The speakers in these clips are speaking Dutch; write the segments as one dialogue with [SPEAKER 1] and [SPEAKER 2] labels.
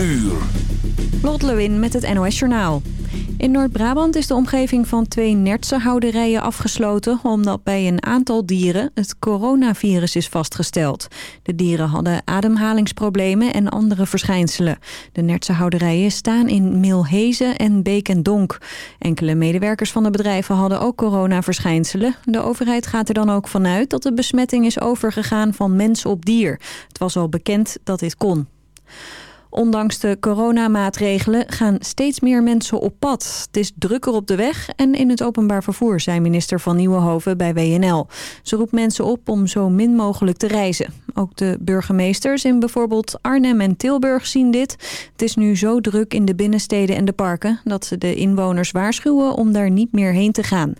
[SPEAKER 1] uur.
[SPEAKER 2] Lot Lewin met het NOS Journaal. In Noord-Brabant is de omgeving van twee nertsenhouderijen afgesloten... omdat bij een aantal dieren het coronavirus is vastgesteld. De dieren hadden ademhalingsproblemen en andere verschijnselen. De nertsenhouderijen staan in Milhezen en Beek. Enkele medewerkers van de bedrijven hadden ook coronaverschijnselen. De overheid gaat er dan ook vanuit dat de besmetting is overgegaan van mens op dier. Het was al bekend dat dit kon. Ondanks de coronamaatregelen gaan steeds meer mensen op pad. Het is drukker op de weg en in het openbaar vervoer, zei minister van Nieuwenhoven bij WNL. Ze roept mensen op om zo min mogelijk te reizen. Ook de burgemeesters in bijvoorbeeld Arnhem en Tilburg zien dit. Het is nu zo druk in de binnensteden en de parken... dat ze de inwoners waarschuwen om daar niet meer heen te gaan.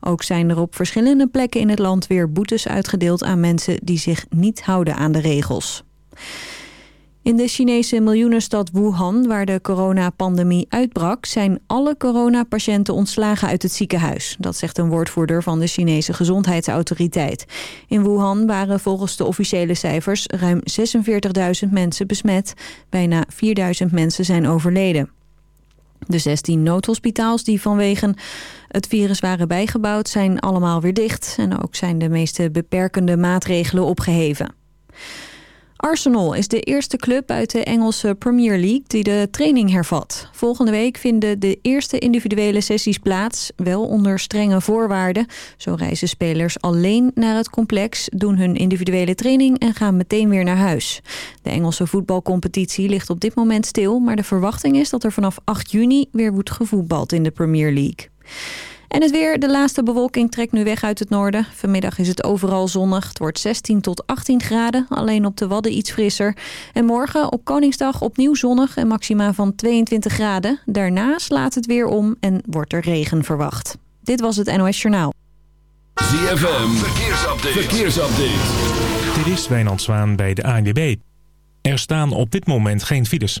[SPEAKER 2] Ook zijn er op verschillende plekken in het land weer boetes uitgedeeld aan mensen... die zich niet houden aan de regels. In de Chinese miljoenenstad Wuhan, waar de coronapandemie uitbrak... zijn alle coronapatiënten ontslagen uit het ziekenhuis. Dat zegt een woordvoerder van de Chinese gezondheidsautoriteit. In Wuhan waren volgens de officiële cijfers ruim 46.000 mensen besmet. Bijna 4.000 mensen zijn overleden. De 16 noodhospitaals die vanwege het virus waren bijgebouwd... zijn allemaal weer dicht. En ook zijn de meeste beperkende maatregelen opgeheven. Arsenal is de eerste club uit de Engelse Premier League die de training hervat. Volgende week vinden de eerste individuele sessies plaats, wel onder strenge voorwaarden. Zo reizen spelers alleen naar het complex, doen hun individuele training en gaan meteen weer naar huis. De Engelse voetbalcompetitie ligt op dit moment stil, maar de verwachting is dat er vanaf 8 juni weer wordt gevoetbald in de Premier League. En het weer, de laatste bewolking trekt nu weg uit het noorden. Vanmiddag is het overal zonnig. Het wordt 16 tot 18 graden, alleen op de Wadden iets frisser. En morgen op Koningsdag opnieuw zonnig en maxima van 22 graden. Daarna slaat het weer om en wordt er regen verwacht. Dit was het NOS Journaal.
[SPEAKER 1] ZFM, verkeersupdate. verkeersupdate.
[SPEAKER 3] Dit is Wijnand Zwaan bij de ANWB. Er staan op dit moment geen files.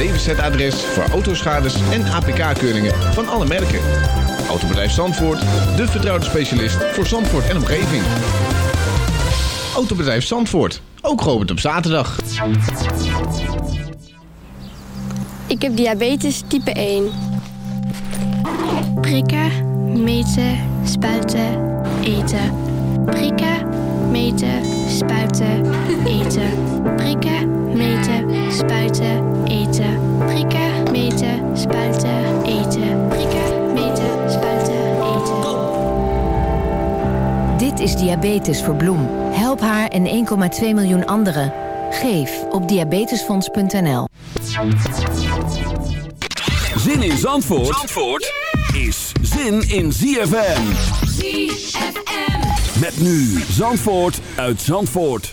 [SPEAKER 4] DWZ-adres voor autoschades en APK-keuringen van alle merken. Autobedrijf Zandvoort, de vertrouwde specialist voor Zandvoort en omgeving. Autobedrijf Zandvoort, ook geopend op zaterdag.
[SPEAKER 5] Ik heb diabetes type 1. Prikken, meten, spuiten, eten. Prikken, meten, spuiten, eten. Prikken, meten, spuiten, eten. Prikken, meten, spuiten, eten. Prikken, meten, spuiten, eten.
[SPEAKER 6] Dit is Diabetes voor Bloem. Help haar en 1,2 miljoen anderen. Geef op diabetesfonds.nl.
[SPEAKER 1] Zin in Zandvoort, Zandvoort is zin in ZFM.
[SPEAKER 7] ZFM.
[SPEAKER 1] Met nu Zandvoort uit Zandvoort.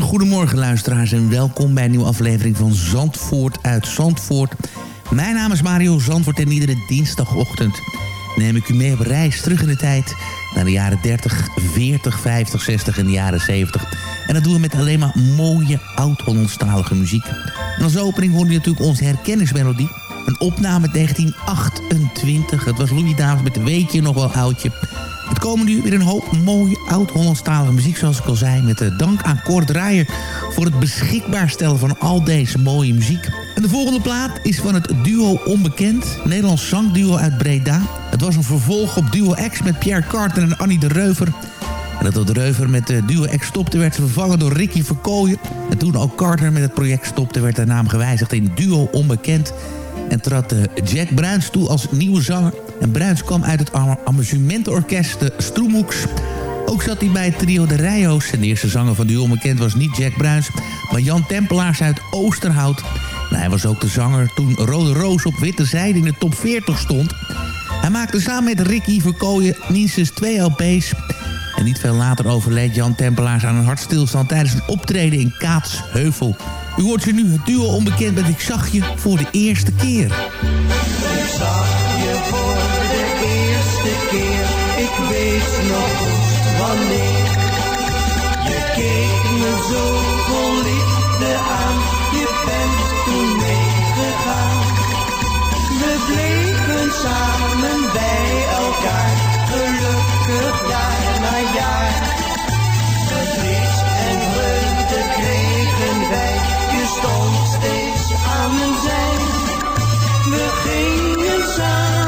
[SPEAKER 8] Goedemorgen luisteraars en welkom bij een nieuwe aflevering van Zandvoort uit Zandvoort. Mijn naam is Mario Zandvoort en iedere dinsdagochtend neem ik u mee op reis terug in de tijd naar de jaren 30, 40, 50, 60 en de jaren 70. En dat doen we met alleen maar mooie oud-Hollandstalige muziek. En als opening hoorde je natuurlijk onze herkenningsmelodie. Een opname uit 1928. Het was Louis Davids met Weet je nog wel oudje. Het komen nu weer een hoop mooie oud-Hollandstalige muziek, zoals ik al zei. Met de dank aan Kort Draaier voor het beschikbaar stellen van al deze mooie muziek. En de volgende plaat is van het duo Onbekend. Nederlands zangduo uit Breda. Het was een vervolg op Duo X met Pierre Carter en Annie de Reuver. En dat de Reuver met de Duo X stopte werd vervangen door Ricky Verkooyen. En toen ook Carter met het project stopte werd de naam gewijzigd in Duo Onbekend. En trad eh, Jack Bruins toe als nieuwe zanger. En Bruins kwam uit het am- amusementenorkest de Stroemoeks. Ook zat hij bij het trio De Rijo's. En de eerste zanger van Duo Onbekend was niet Jack Bruins... maar Jan Tempelaars uit Oosterhout. En hij was ook de zanger toen Rode Roos op witte zijde in de top 40 stond... Hij maakte samen met Ricky Verkooyen minstens twee LP's. En niet veel later overleed Jan Tempelaars aan een hartstilstand... tijdens een optreden in Kaatsheuvel. U hoort je nu het duo onbekend met Ik zag je voor de eerste keer.
[SPEAKER 9] Ik zag je voor de eerste keer, ik weet nog goed wanneer. Je keek me zo vol liefde aan, je bent toen meegegaan. We bleven samen We gingen samen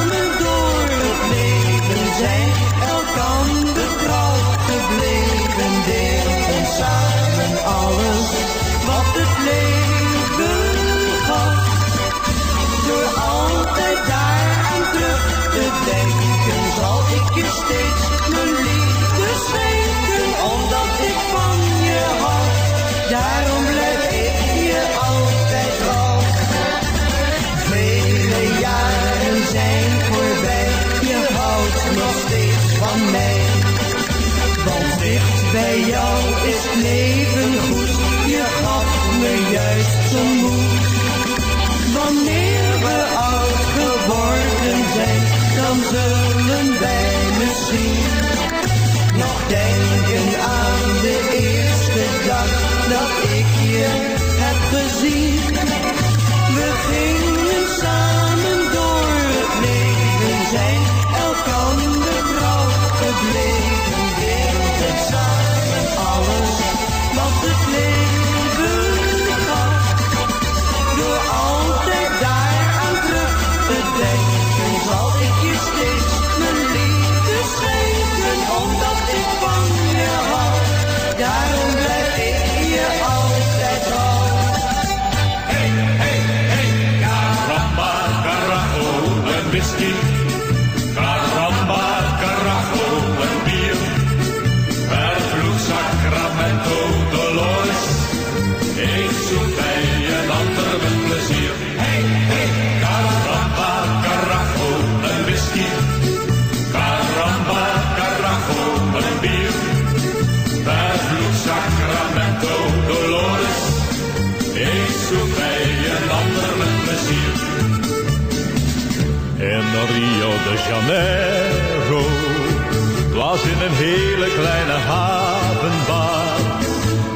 [SPEAKER 10] hele kleine havenbar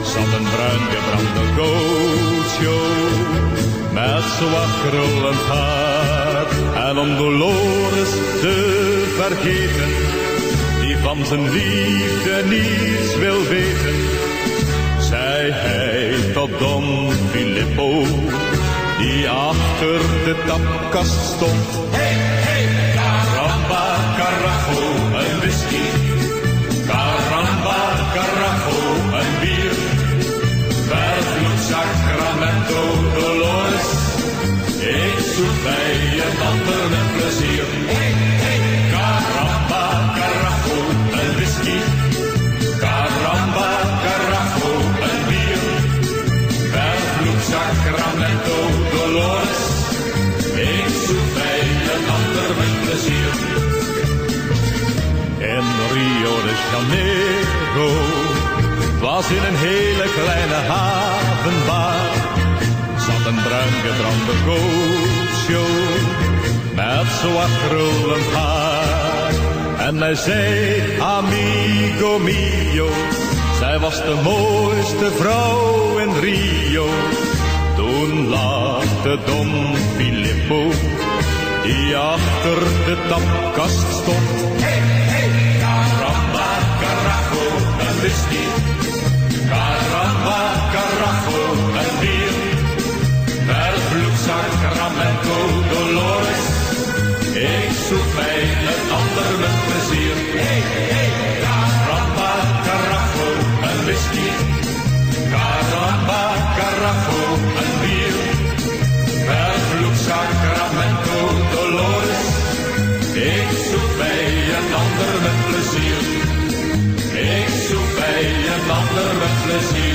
[SPEAKER 10] zat een bruin gebrande gootjo met zwart krullend haar. En om Dolores te vergeten, die van zijn liefde niets wil weten, zei hij tot Don Filippo, die achter de tapkast stond.
[SPEAKER 11] Hey, hey, caramba, carajo, een whisky.
[SPEAKER 10] In een hele kleine havenbar zat een bruin gebrande gootjo met zwart krullend haar. En hij zei, amigo mio, zij was de mooiste vrouw in Rio. Toen lachte Don Filippo, die achter de tapkast stond.
[SPEAKER 11] Hey, hey, caramba, carajo, whisky. Caramba, zoek bij een ander met plezier. Hey, hey, caramba, carajo, een whisky. Caramba, carajo, een bier. Vervloed Sacramento, Dolores. Ik zoek bij een ander met plezier. Ik zoek bij een ander met plezier.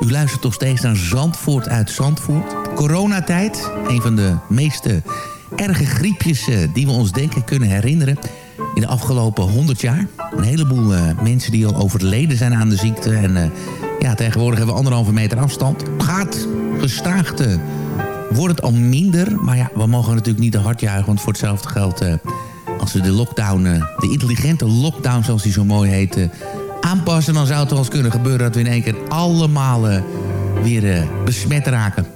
[SPEAKER 8] U luistert toch steeds naar Zandvoort uit Zandvoort. Coronatijd, een van de meeste erge griepjes eh, die we ons denken kunnen herinneren in de afgelopen 100 jaar. Een heleboel uh, mensen die al overleden zijn aan de ziekte. En uh, ja, tegenwoordig hebben we anderhalve meter afstand. Gaat gestaag uh, wordt het al minder. Maar ja, we mogen natuurlijk niet te hard juichen. Want voor hetzelfde geld, als we de lockdown, de intelligente lockdown zoals die zo mooi heet, aanpassen... dan zou het wel eens kunnen gebeuren dat we in één keer allemaal weer besmet raken.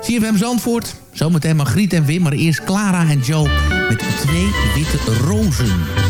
[SPEAKER 8] CFM Zandvoort, zometeen Margriet en Wim, maar eerst Clara en Joe met twee witte rozen.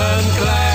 [SPEAKER 6] een klein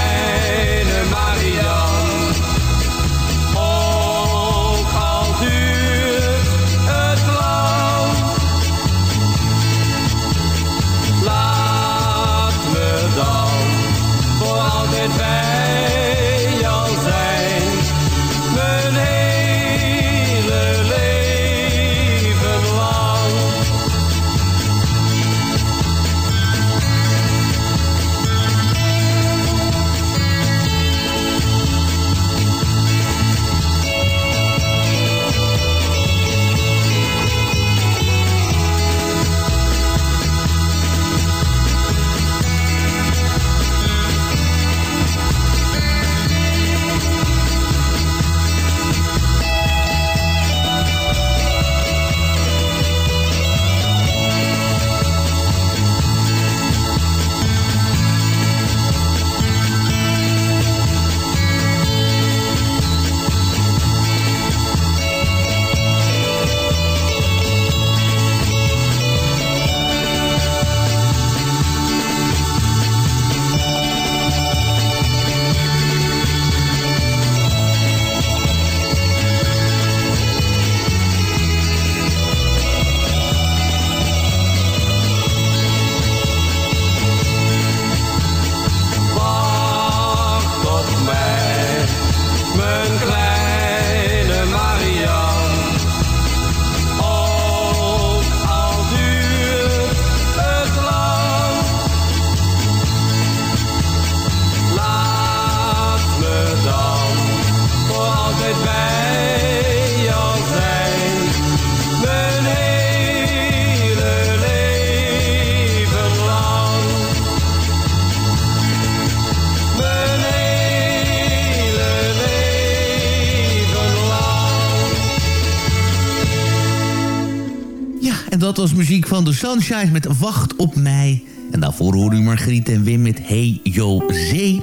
[SPEAKER 6] was muziek van de Sunshine met Wacht op mij. En daarvoor hoorde u Margriet en Wim met Hey Yo Zee.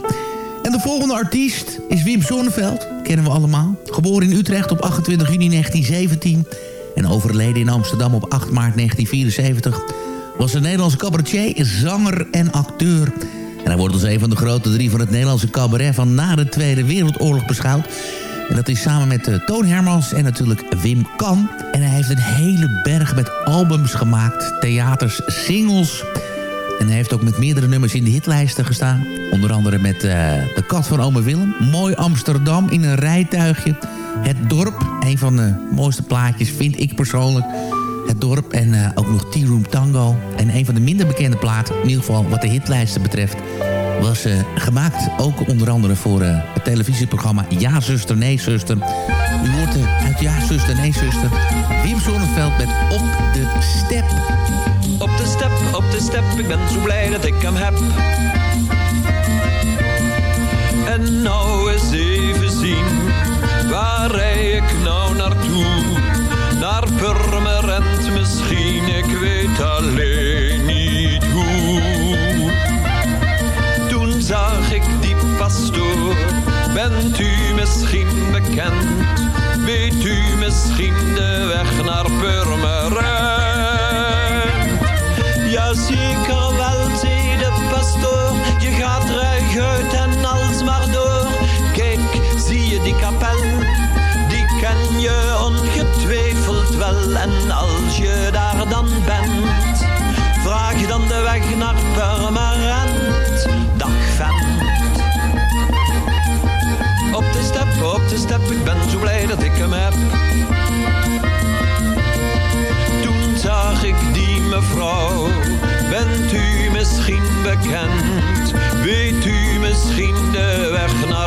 [SPEAKER 6] En
[SPEAKER 8] de volgende artiest is Wim Zonneveld, kennen we allemaal. Geboren in Utrecht op 28 juni 1917 en overleden in Amsterdam op 8 maart 1974... was een Nederlandse cabaretier, zanger en acteur... En hij wordt als een van de grote drie van het Nederlandse cabaret van na de Tweede Wereldoorlog beschouwd. En dat is samen met uh, Toon Hermans en natuurlijk Wim Kan. En hij heeft een hele berg met albums gemaakt. Theaters, singles... En hij heeft ook met meerdere nummers in de hitlijsten gestaan. Onder andere met uh, De Kat van Ome Willem. Mooi Amsterdam in een rijtuigje. Het Dorp, een van de mooiste plaatjes vind ik persoonlijk. Het Dorp en uh, ook nog Tea Room Tango. En een van de minder bekende platen, in ieder geval wat de hitlijsten betreft... was uh, gemaakt ook onder andere voor het televisieprogramma Ja Zuster, Nee Zuster. U hoort uit Ja Zuster, Nee Zuster... Wim Sonneveld met Op de Step...
[SPEAKER 12] Op de step, op de step, ik ben zo blij dat ik hem heb. En nou eens even zien, waar rij ik nou naartoe? Misschien bekend? Weet u misschien de weg naar Purmerend? Blij dat ik hem heb. Toen zag ik die mevrouw. Bent u misschien bekend? Weet u misschien de weg naar?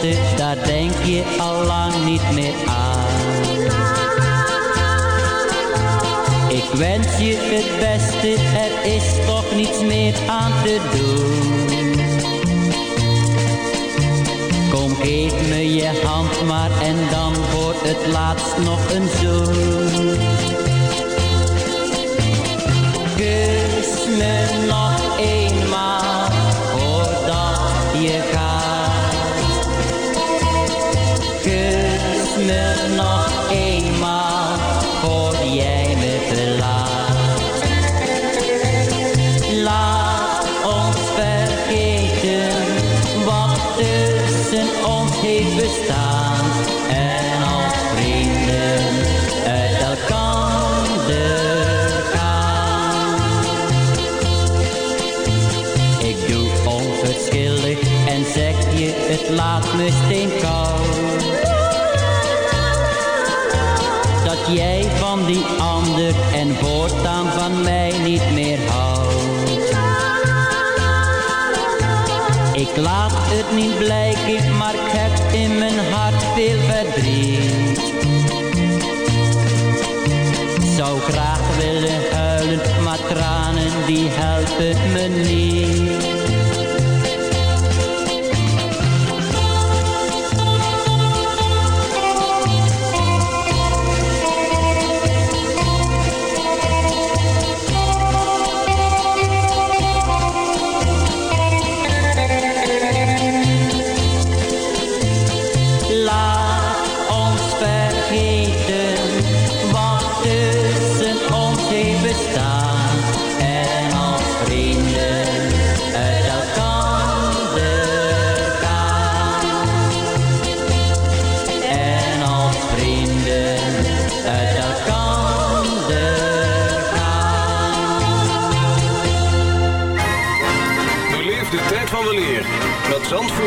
[SPEAKER 9] Belofte, daar denk je al lang niet meer aan. Ik wens je het beste, er is toch niets meer aan te doen. Kom, geef me je hand maar en dan voor het laatst nog een zoen. Kus me nog eenmaal niet blijken,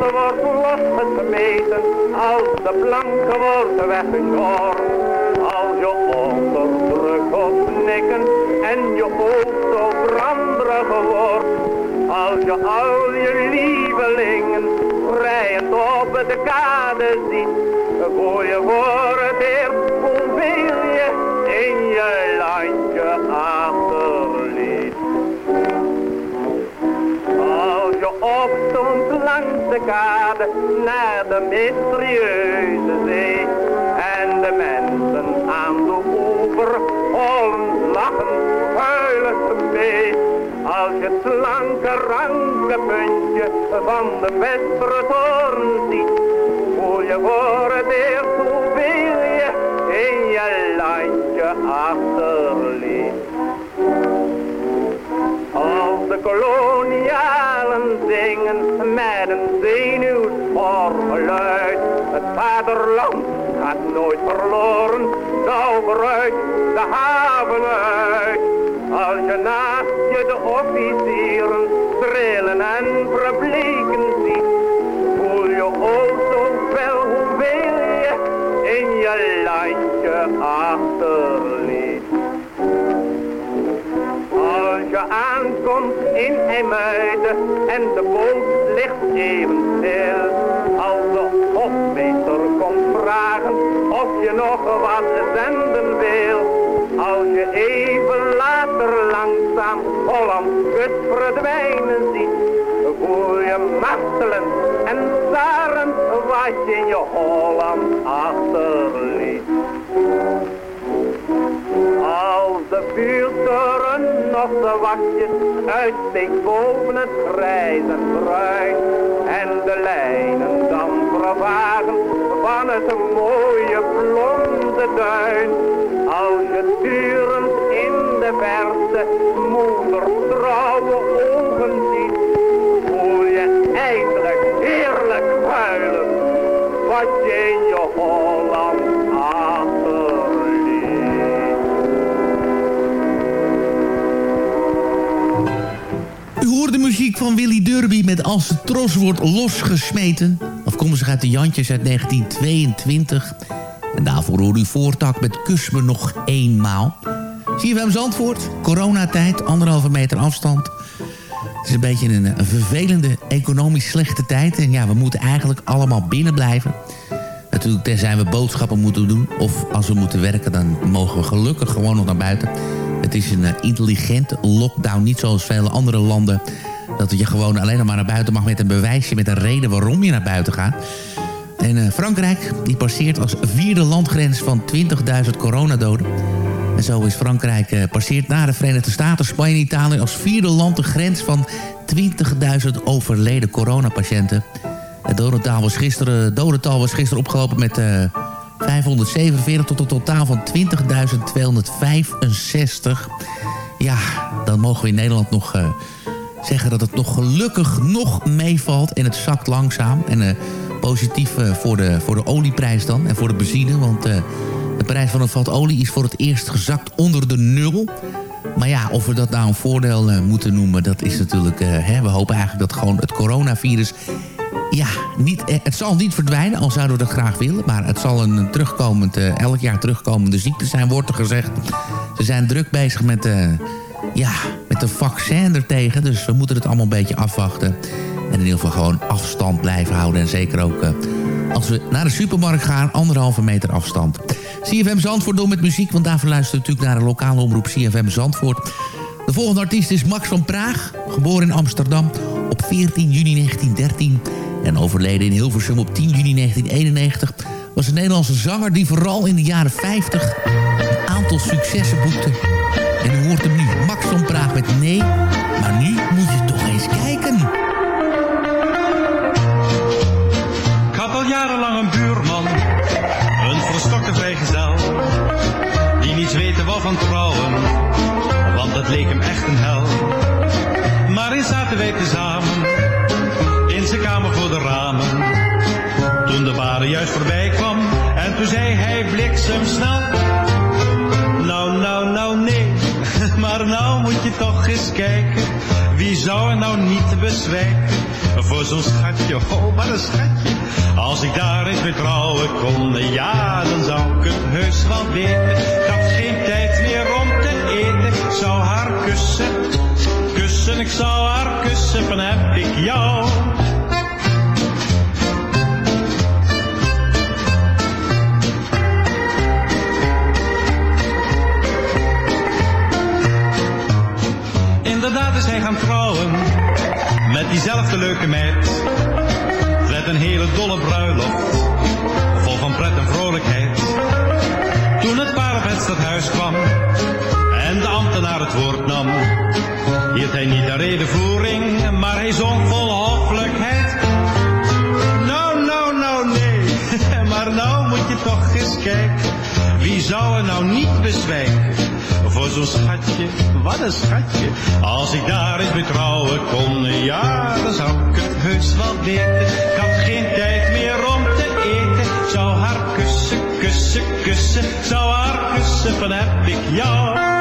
[SPEAKER 13] Trotte wordt losgemeten, als de planken worden weggeschoren, als je onderdruk op nikken en je zo branderig wordt, als je al je lievelingen vrijend op de kade ziet, voel je voor het eerst hoeveel je in je landje de kade naar de mysterieuze zee en de mensen aan de oever hollen lachen, huilen ze mee. Als je het slanke ranke puntje van de Westertoren ziet, voel je voor het eerst hoeveel je in je landje achterliet. Kolonialen zingen met een geluid. Het vaderland gaat nooit verloren, nou vooruit de haven uit. Als je naast je de officieren trillen en verbleken ziet, voel je ook zo wel hoeveel je in je landje achterliet. Aankomt in IJmuiden en de boot ligt even stil. Als de hofmeester komt vragen of je nog wat zenden wil. Als je even later langzaam Holland kust verdwijnen ziet. Voel je martelen en zarend wat je in je Holland achterliet. Als de vuurtoren nog de wakjes uitsteekt boven het grijs en bruin. En de lijnen dan vervagen van het mooie blonde duin. Als je turend in de verte moeder trouwe ogen ziet. Voel je eindelijk heerlijk huilen wat je in je Holland achterliet.
[SPEAKER 8] Van Willy Derby met Als de tros wordt losgesmeten. Afkomstig uit de Jantjes uit 1922. En daarvoor hoor u voortak met Kus me nog eenmaal. CFM Zandvoort, coronatijd, anderhalve meter afstand. Het is een beetje een, een vervelende, economisch slechte tijd. En ja, we moeten eigenlijk allemaal binnen blijven. Natuurlijk, tenzij we boodschappen moeten doen. Of als we moeten werken, dan mogen we gelukkig gewoon nog naar buiten. Het is een eh, intelligente lockdown, niet zoals vele andere landen... dat je gewoon alleen nog maar naar buiten mag met een bewijsje... met een reden waarom je naar buiten gaat. En eh, Frankrijk, die passeert als vierde landgrens van 20.000 coronadoden. En zo is Frankrijk eh, passeert na de Verenigde Staten, Spanje en Italië... als vierde land de grens van 20.000 overleden coronapatiënten. Het dodental was gisteren, dodental was gisteren opgelopen met eh, 547 tot een totaal van 20.265. Ja, dan mogen we in Nederland nog eh, zeggen dat het nog gelukkig nog meevalt. En het zakt langzaam. En eh, positief eh, voor, de, voor de olieprijs dan en voor de benzine. Want eh, de prijs van een vat olie is voor het eerst gezakt onder de nul. Maar ja, of we dat nou een voordeel moeten noemen, dat is natuurlijk... hè, we hopen eigenlijk dat gewoon het coronavirus... Ja, niet, het zal niet verdwijnen, al zouden we dat graag willen. Maar het zal een terugkomend, elk jaar terugkomende ziekte zijn, wordt er gezegd. Ze zijn druk bezig met, ja, met een vaccin ertegen. Dus we moeten het allemaal een beetje afwachten. En in ieder geval gewoon afstand blijven houden. En zeker ook eh, als we naar de supermarkt gaan, anderhalve meter afstand. CFM Zandvoort door met muziek, want daarvoor luisteren we natuurlijk naar de lokale omroep CFM Zandvoort. De volgende artiest is Max van Praag, geboren in Amsterdam op 14 juni 1913 en overleden in Hilversum op 10 juni 1991... was een Nederlandse zanger die vooral in de jaren 50 een aantal successen boekte. En u hoort hem nu, Max van Praag met Nee, maar nu moet je toch eens kijken.
[SPEAKER 14] Ik had al jarenlang een buurman, een verstokte vrijgezel. wou van trouwen, want het leek hem echt een hel. Maar eens zaten wij tezamen, in zijn kamer voor de ramen. Toen de ware juist voorbij kwam, en toen zei hij nou, nee, maar nou moet je toch eens kijken. Wie zou er nou niet bezwijken voor zo'n schatje, oh wat een schatje. Als ik daar eens mee trouwen kon, ja, dan zou ik het heus wel weten. Ik had geen tijd meer om te eten, ik zou haar kussen, kussen, ik zou haar kussen, van heb ik jou. Is gaan trouwen met diezelfde leuke meid. Met een hele dolle bruiloft, vol van pret en vrolijkheid. Toen het paar op het stadhuis kwam en de ambtenaar het woord nam, hield hij niet de redenvoering, maar hij zong vol hoffelijkheid. Nou, nou, nou, nee, maar nou moet je toch eens kijken. Wie zou er nou niet bezwijken voor zo'n schatje, wat een schatje. Als ik daar eens mee kon, ja, dan zou ik het heus wel weten. Ik had geen tijd meer om te eten. Zou haar kussen, kussen, kussen. Zou haar kussen, van heb ik jou.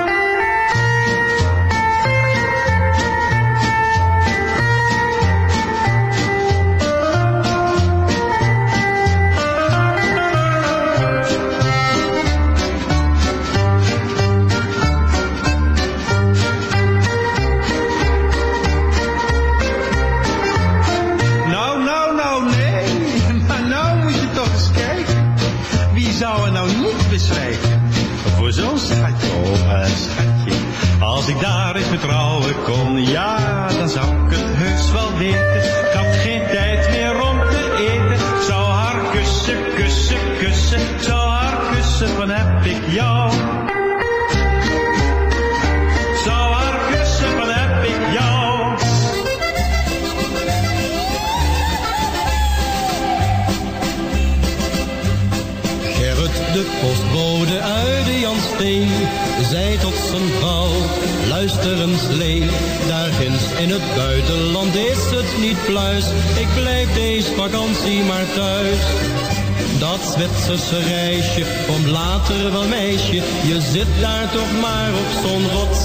[SPEAKER 15] Reisje komt later wel meisje, je zit daar toch maar op zo'n rots.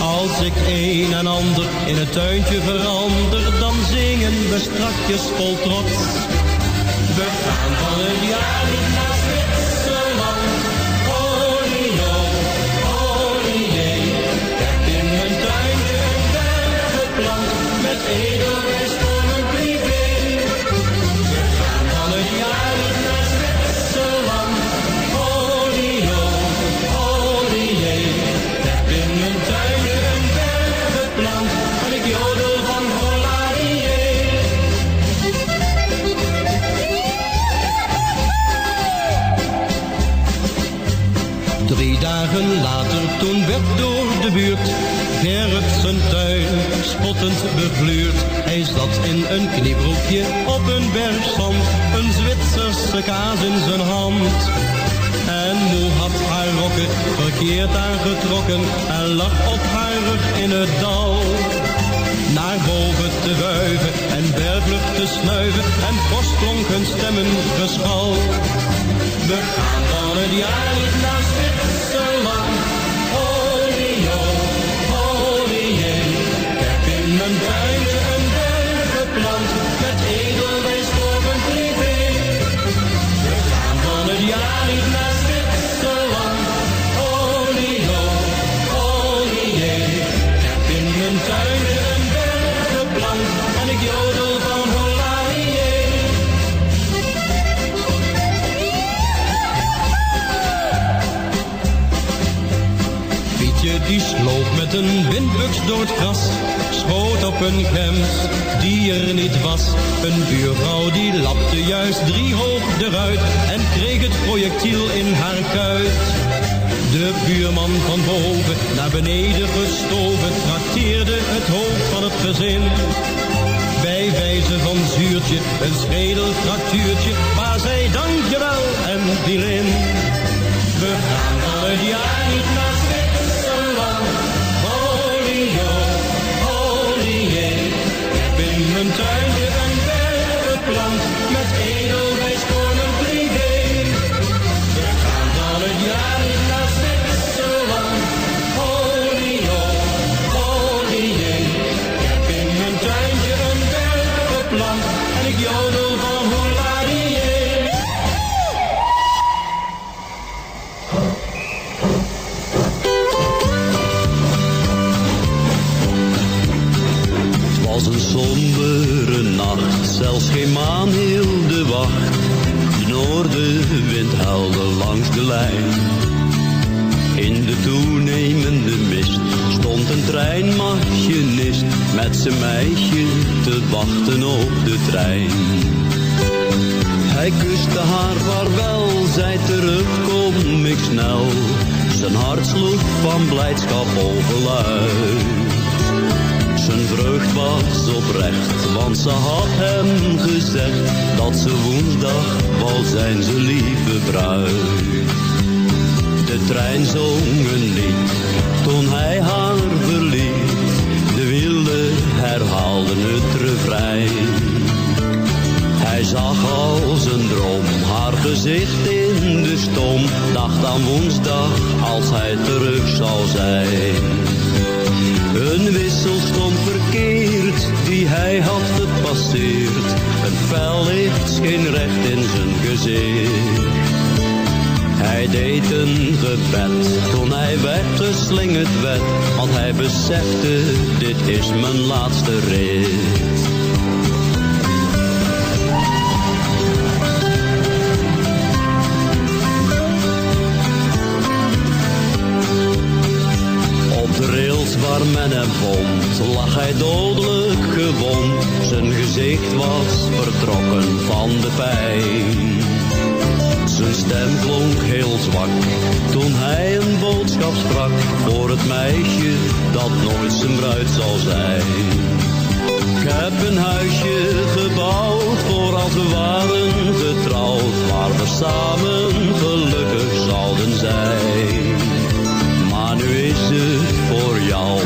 [SPEAKER 15] Als ik een en ander in het tuintje verander, dan zingen we strakjes vol trots. We gaan van het jaar toen werd door de buurt Gerrit zijn tuin spottend bevluurd. Hij zat in een kniebroekje op een berg zand, een Zwitserse kaas in zijn hand. En moe had haar rokken verkeerd aangetrokken en lag op haar rug in het dal. Naar boven te wuiven en berglucht te snuiven en kostklonken stemmen geschal. We gaan van het jaar niet naar Zwitserland. Een windbuks door het gras, schoot op een gems die er niet was. Een buurvrouw die lapte juist drie hoog eruit en kreeg het projectiel in haar kuit. De buurman van boven naar beneden gestoven trakteerde het hoofd van het gezin. Bij wijze van zuurtje, een schedelfractuurtje, maar zij dankjewel en in. We gaan van het jaar niet
[SPEAKER 16] zelfs Clementine. Rails waar men hem vond, lag hij dodelijk gewond. Zijn gezicht was vertrokken van de pijn. Zijn stem klonk heel zwak toen hij een boodschap sprak voor het meisje dat nooit zijn bruid zal zijn. Ik heb een huisje gebouwd voor als we waren getrouwd, waar we samen gelukkig zouden zijn. Maar nu is het voor jou,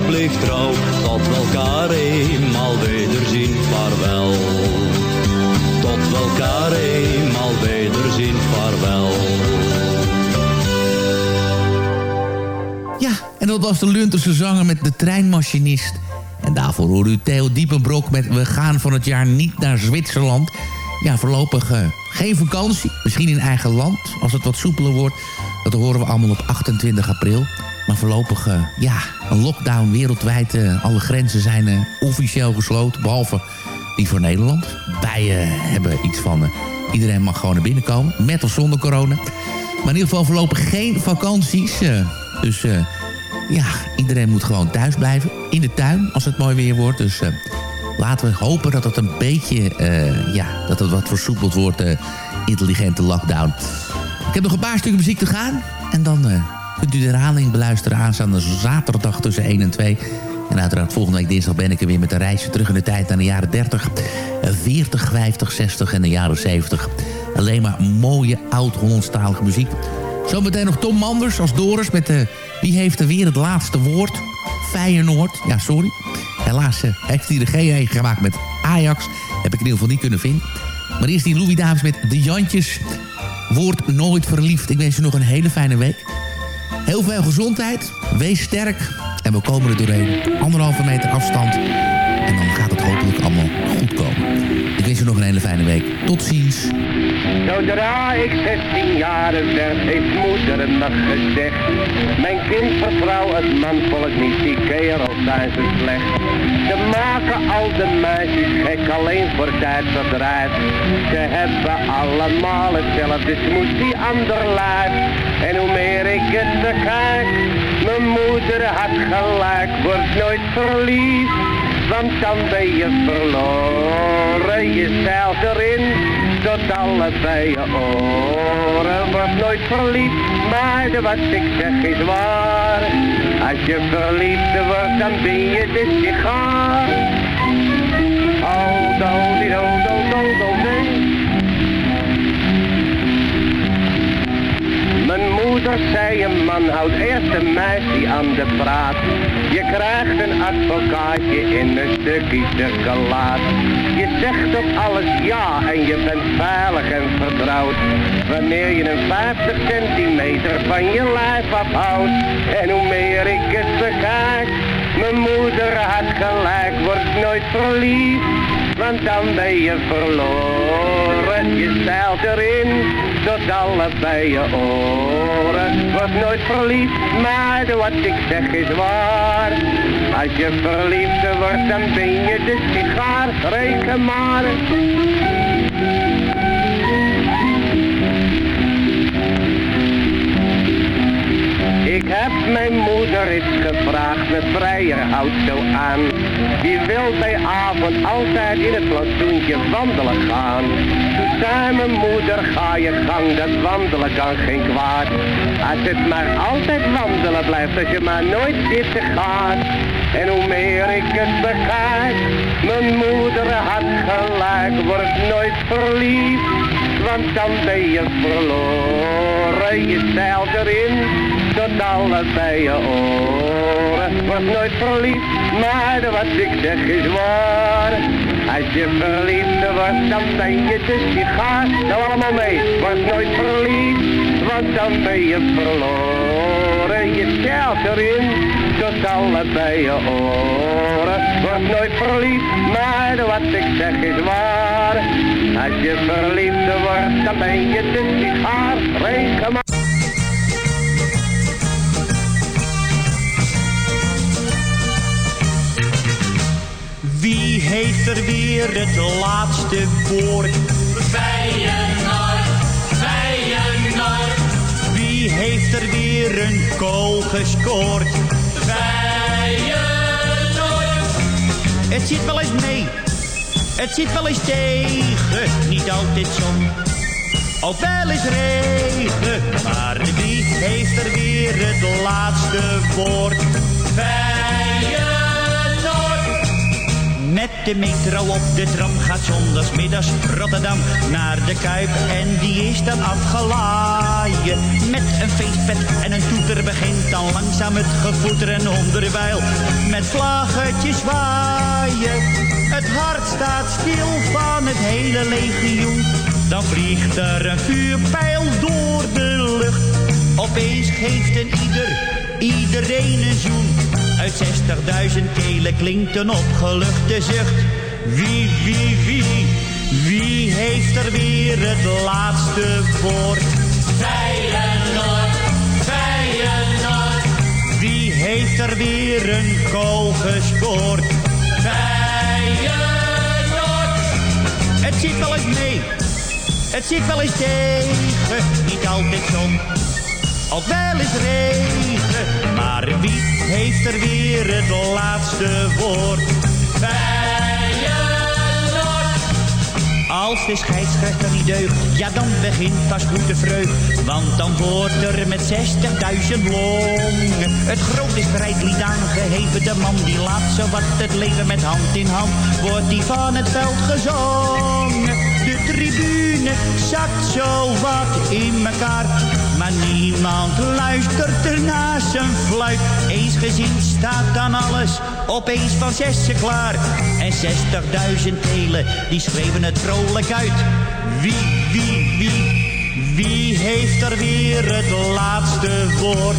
[SPEAKER 16] bleef trouw, tot we elkaar eenmaal wederzien, vaarwel. Tot we elkaar eenmaal wederzien, vaarwel.
[SPEAKER 8] Ja, en dat was de Lunterse zanger met de treinmachinist. En daarvoor hoorde u Theo Diepenbrok met We gaan van het jaar niet naar Zwitserland. Ja, voorlopig eh, geen vakantie. Misschien in eigen land, als het wat soepeler wordt. Dat horen we allemaal op 28 april. Maar voorlopig, eh, ja, een lockdown wereldwijd. eh, alle grenzen zijn eh, officieel gesloten, behalve die voor Nederland. Wij hebben iets van, iedereen mag gewoon naar binnen komen. Met of zonder corona. Maar in ieder geval voorlopig geen vakanties. dus ja, iedereen moet gewoon thuis blijven. In de tuin, als het mooi weer wordt. Dus laten we hopen dat het een beetje, ja, dat het wat versoepeld wordt. intelligente lockdown. Ik heb nog een paar stukken muziek te gaan. En dan kunt u de herhaling beluisteren aanstaande zaterdag tussen 1 en 2. En uiteraard volgende week dinsdag ben ik er weer met een reisje terug in de tijd naar de jaren 30, eh, 40, 50, 60 en de jaren 70. Alleen maar mooie oud-Hollandstalige muziek. Zometeen nog Tom Manders als Doris met de Wie heeft er weer het laatste woord? Feyenoord. Ja, sorry. Helaas eh, heeft hij de G gemaakt met Ajax. Heb ik in ieder geval niet kunnen vinden. Maar eerst die Louis Davis met De Jantjes. Word nooit verliefd. Ik wens je nog een hele fijne week. Heel veel gezondheid. Wees sterk. En we komen er doorheen. Anderhalve meter afstand. En dan gaat het hopelijk allemaal goed komen. Ik wens je nog een hele fijne week. Tot ziens.
[SPEAKER 17] Zodra ik 16 jaar werd, heeft moeder me gezegd. Mijn kind vertrouw het manvolk niet, die kerels slecht. Ze maken al de meisjes gek, alleen voor tijdverdrijf. Ze hebben allemaal hetzelfde smoes, die ander lijf. En hoe meer ik het bekijk, mijn moeder had gelijk, wordt nooit verliefd. Want dan ben je verloren, je stijlt erin, tot allebei je oren. Wordt nooit verliefd, maar wat ik zeg is waar. Als je verliefd wordt, dan ben je de sigaar. Oh, do, di, do, do, do, do, moeder zei een man houdt eerst een meisje aan de praat. Je krijgt een advocaatje in een stukje chocolade. Je zegt op alles ja en je bent veilig en vertrouwd. Wanneer je een 50 centimeter van je lijf afhoudt. En hoe meer ik het bekijk, Mijn moeder had gelijk, word nooit verliefd, want dan ben je verloren. Je stijlt erin, tot allebei je oren. Word nooit verliefd, maar wat ik zeg is waar. Als je verliefd wordt, dan ben je de sigaar, reken maar. Ik heb mijn moeder eens gevraagd, mijn vrijer houdt zo aan. Die wil bij avond altijd in het plantsoentje wandelen gaan. Toen zei mijn moeder, ga je gang, dat wandelen kan geen kwaad. Als het maar altijd wandelen blijft, als je maar nooit zitten gaat. En hoe meer ik het bekijk, mijn moeder had gelijk, word nooit verliefd. Want dan ben je verloren, je stijlt erin tot allebei je oren. Word nooit verliefd, maar wat ik zeg is waar. Als je verliefd wordt, dan ben je de sigaar. Nou allemaal mee, word nooit verliefd, want dan ben je verloren. Je stijlt erin tot allebei je oren. Word nooit verliefd, maar wat ik zeg is waar. Als je verliefd wordt, dan ben je de sigaar. Reken maar.
[SPEAKER 18] Heeft er weer het laatste woord?
[SPEAKER 11] Feyenoord, Feyenoord,
[SPEAKER 18] Wie heeft er weer een goal gescoord?
[SPEAKER 11] Feyenoord.
[SPEAKER 18] Het zit wel eens mee, het zit wel eens tegen, niet altijd zon. Ook wel eens regen, maar wie heeft er weer het laatste woord? Met de metro op de tram gaat zondagsmiddags Rotterdam naar de Kuip en die is dan afgelaaien. Met een feestpet en een toeter begint dan langzaam het gevoeter en onderwijl met vlaggetjes zwaaien. Het hart staat stil van het hele legioen. Dan vliegt er een vuurpijl door de lucht. Opeens geeft een ieder, iedereen een zoen. Uit 60.000 kelen klinkt een opgeluchte zucht. Wie, wie, wie, wie heeft er weer het laatste woord?
[SPEAKER 11] Feyenoord, Feyenoord,
[SPEAKER 18] Wie heeft er weer een goal gescoord?
[SPEAKER 11] Feyenoord.
[SPEAKER 18] Het zit wel eens mee, het zit wel eens tegen, niet altijd zon. Ook wel eens regen, maar wie heeft er weer het laatste woord?
[SPEAKER 11] Feyenoord.
[SPEAKER 18] Als de scheidsrechter niet deugt, ja dan begint pas goed de vreugd. Want dan wordt er met 60.000 longen het grote strijdlied aangeheven. De man die laat zo wat het leven met hand in hand, wordt die van het veld gezongen. De tribune zakt zo wat in elkaar, niemand luistert er naar zijn fluit. Eensgezind staat dan alles opeens van zessen klaar. En 60.000 telen, die schreven het vrolijk uit. Wie, wie, wie, wie heeft er weer het laatste woord?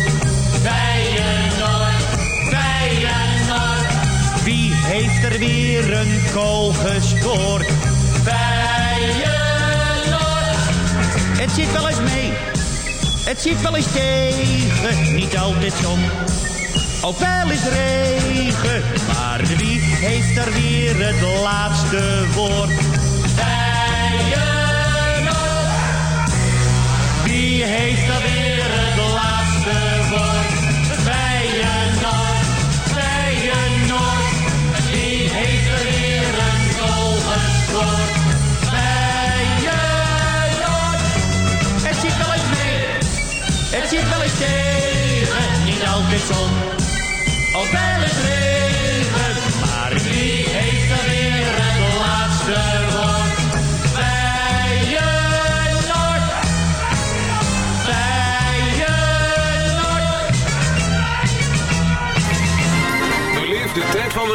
[SPEAKER 11] Feyenoord, Feyenoord,
[SPEAKER 18] Wie heeft er weer een goal gescoord?
[SPEAKER 11] Feyenoord.
[SPEAKER 18] Het zit wel eens mee, het zit wel eens tegen, niet altijd zon. Ook wel eens regen, maar wie heeft er weer het laatste woord?
[SPEAKER 11] Feyenoord.
[SPEAKER 18] Wie heeft er weer het laatste woord?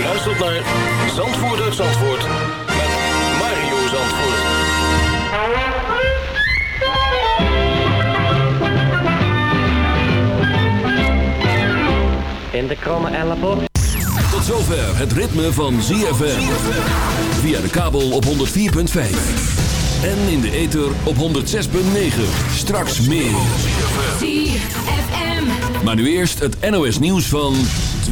[SPEAKER 19] U luistert naar Zandvoort uit Zandvoort met Mario Zandvoort.
[SPEAKER 20] In de kromme elleboog.
[SPEAKER 1] Tot zover het ritme van ZFM. Via de kabel op 104.5. En in de ether op 106.9. Straks meer.
[SPEAKER 7] ZFM.
[SPEAKER 1] Maar nu eerst het NOS nieuws van...